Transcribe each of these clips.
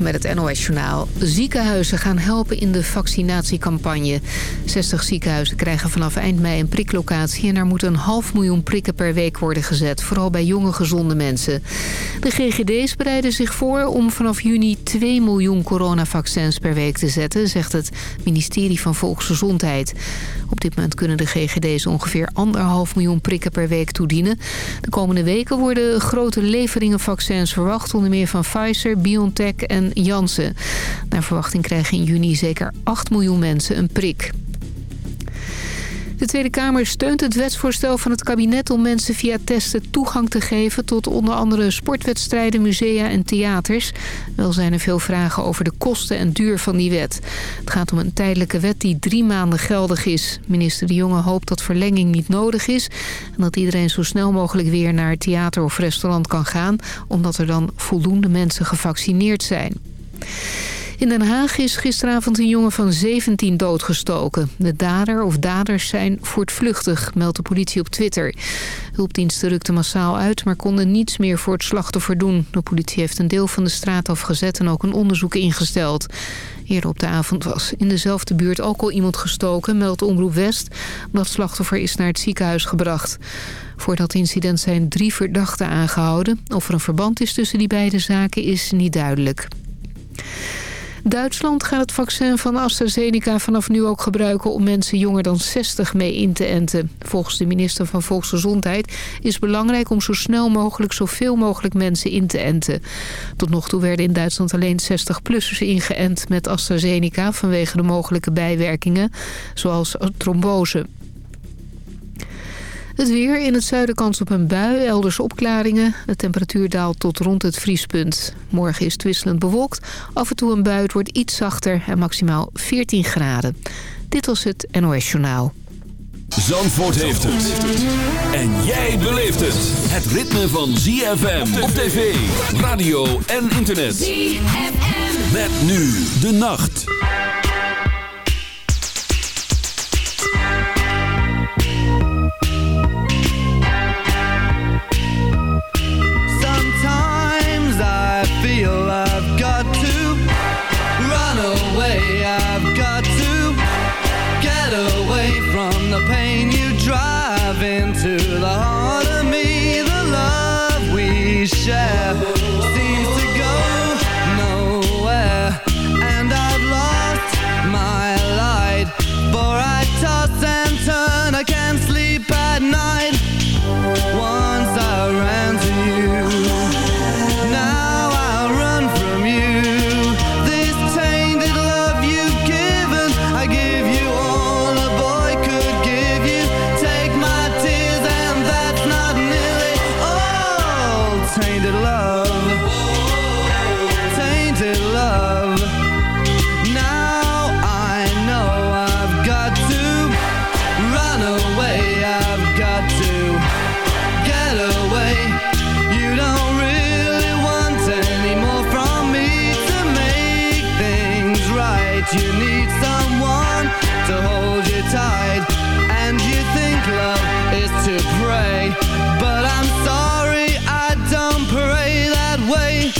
Met het NOS Journaal. Ziekenhuizen gaan helpen in de vaccinatiecampagne. 60 ziekenhuizen krijgen vanaf eind mei een priklocatie... en er moet een half miljoen prikken per week worden gezet. Vooral bij jonge, gezonde mensen. De GGD's bereiden zich voor om vanaf juni 2 miljoen coronavaccins per week te zetten... zegt het ministerie van Volksgezondheid. Op dit moment kunnen de GGD's ongeveer anderhalf miljoen prikken per week toedienen. De komende weken worden grote leveringen vaccins verwacht... onder meer van Pfizer, BioNTech en Janssen. Naar verwachting krijgen in juni zeker 8 miljoen mensen een prik. De Tweede Kamer steunt het wetsvoorstel van het kabinet om mensen via testen toegang te geven tot onder andere sportwedstrijden, musea en theaters. Wel zijn er veel vragen over de kosten en duur van die wet. Het gaat om een tijdelijke wet die drie maanden geldig is. Minister De Jonge hoopt dat verlenging niet nodig is en dat iedereen zo snel mogelijk weer naar het theater of restaurant kan gaan, omdat er dan voldoende mensen gevaccineerd zijn. In Den Haag is gisteravond een jongen van 17 doodgestoken. De dader of daders zijn voortvluchtig, meldt de politie op Twitter. Hulpdiensten rukten massaal uit, maar konden niets meer voor het slachtoffer doen. De politie heeft een deel van de straat afgezet en ook een onderzoek ingesteld. Eerder op de avond was in dezelfde buurt ook al iemand gestoken, meldt Omroep West. Dat slachtoffer is naar het ziekenhuis gebracht. Voor dat incident zijn drie verdachten aangehouden. Of er een verband is tussen die beide zaken is niet duidelijk. Duitsland gaat het vaccin van AstraZeneca vanaf nu ook gebruiken om mensen jonger dan 60 mee in te enten. Volgens de minister van Volksgezondheid is het belangrijk om zo snel mogelijk zoveel mogelijk mensen in te enten. Tot nog toe werden in Duitsland alleen 60-plussers ingeënt met AstraZeneca vanwege de mogelijke bijwerkingen, zoals trombose. Het weer in het zuiden kans op een bui, elders opklaringen. De temperatuur daalt tot rond het vriespunt. Morgen is het wisselend bewolkt. Af en toe een bui, het wordt iets zachter en maximaal 14 graden. Dit was het NOS Journaal. Zandvoort heeft het. En jij beleeft het. Het ritme van ZFM op tv, radio en internet. ZFM. Met nu de nacht.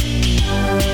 Thank you.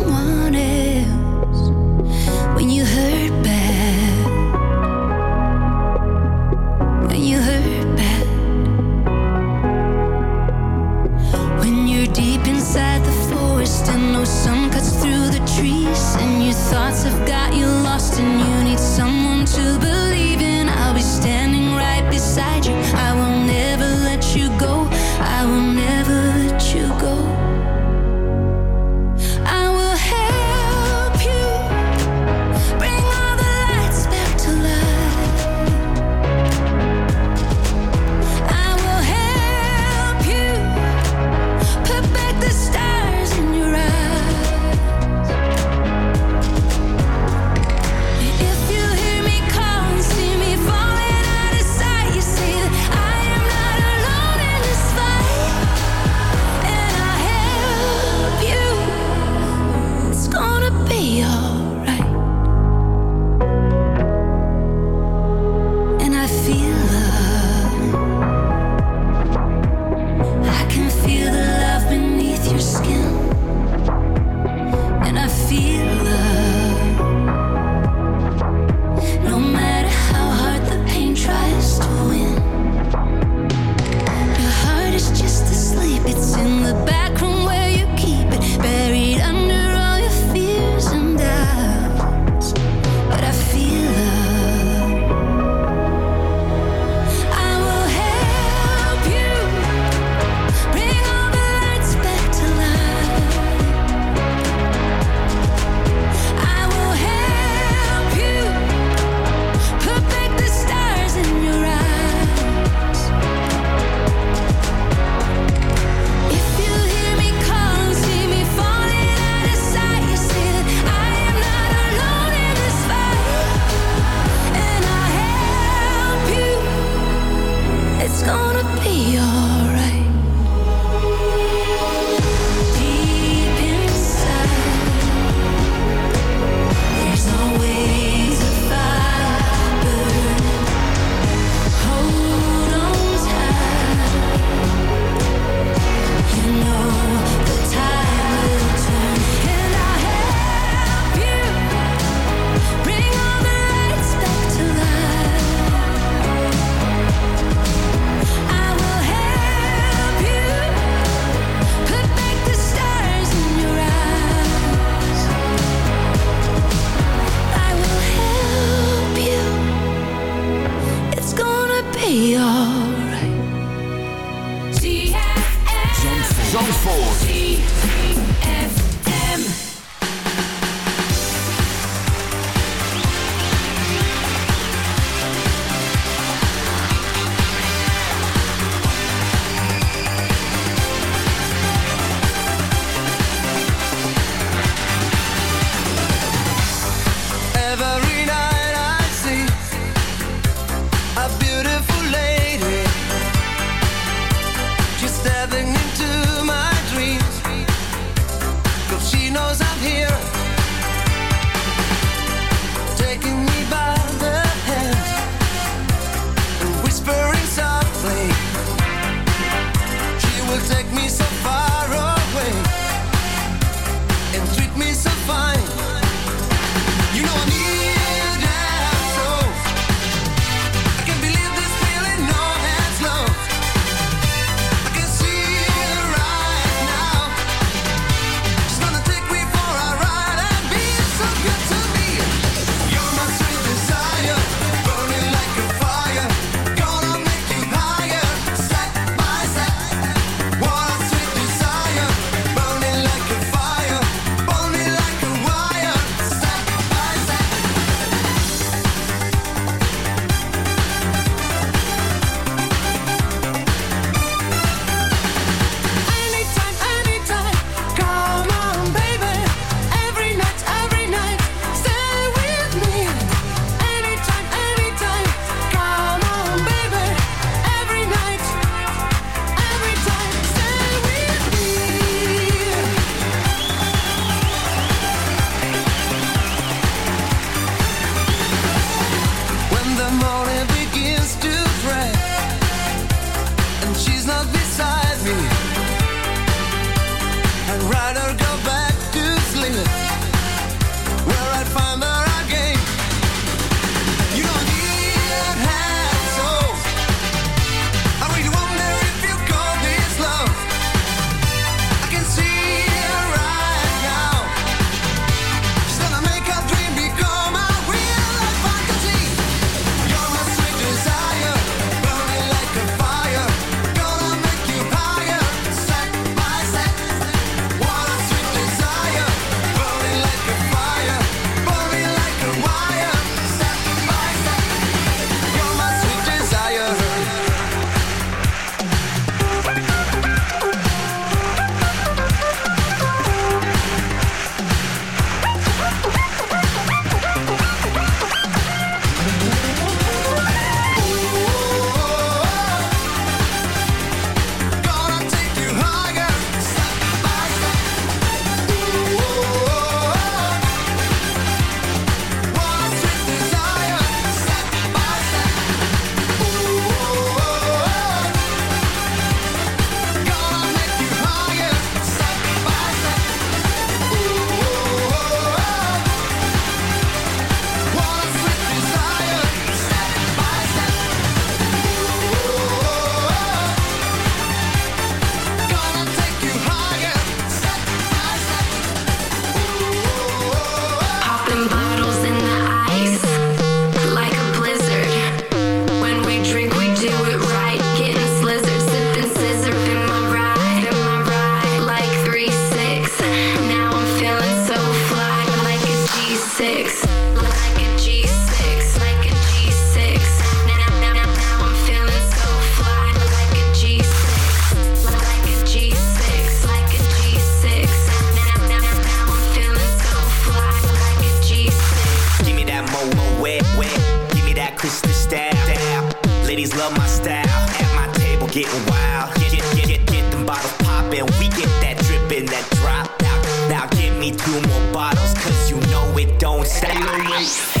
Christian style. Ladies love my style. At my table getting wild. Get, get, get, get them bottles poppin'. We get that drippin', that drop. Now, now give me two more bottles, cause you know it don't stop.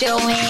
showing.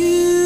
You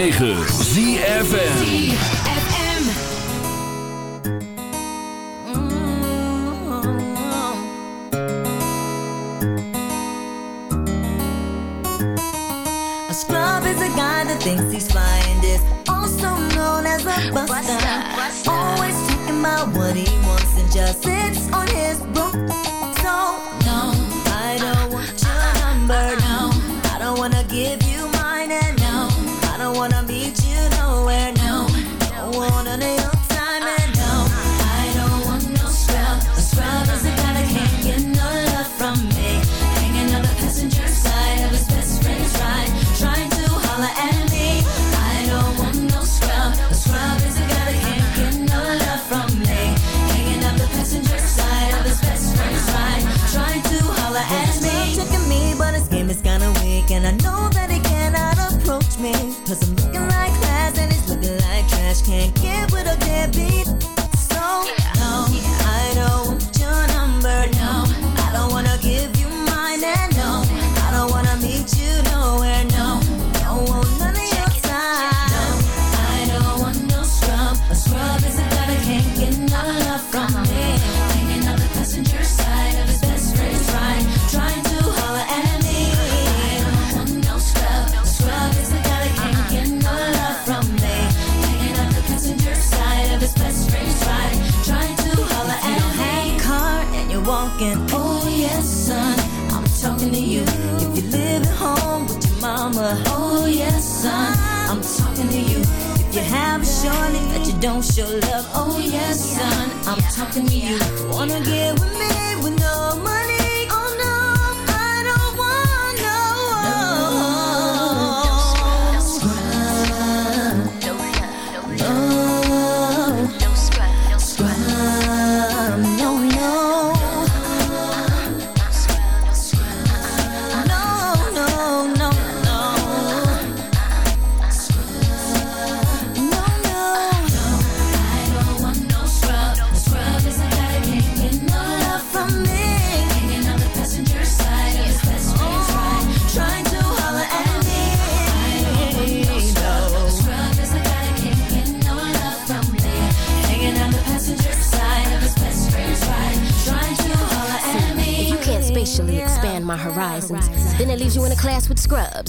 106.9 ZFN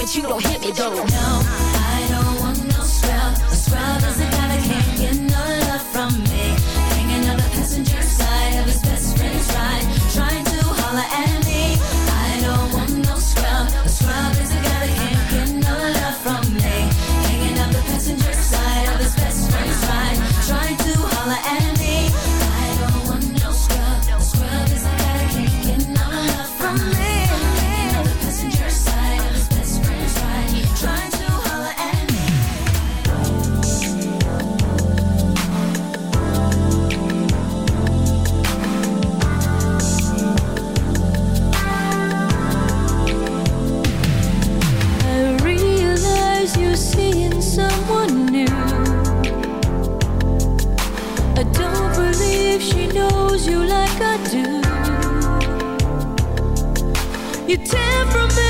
but you don't hit me though. No, I don't want no scrub. A scrub is the guy that can't get no love from me. if she knows you like I do. You tear from me.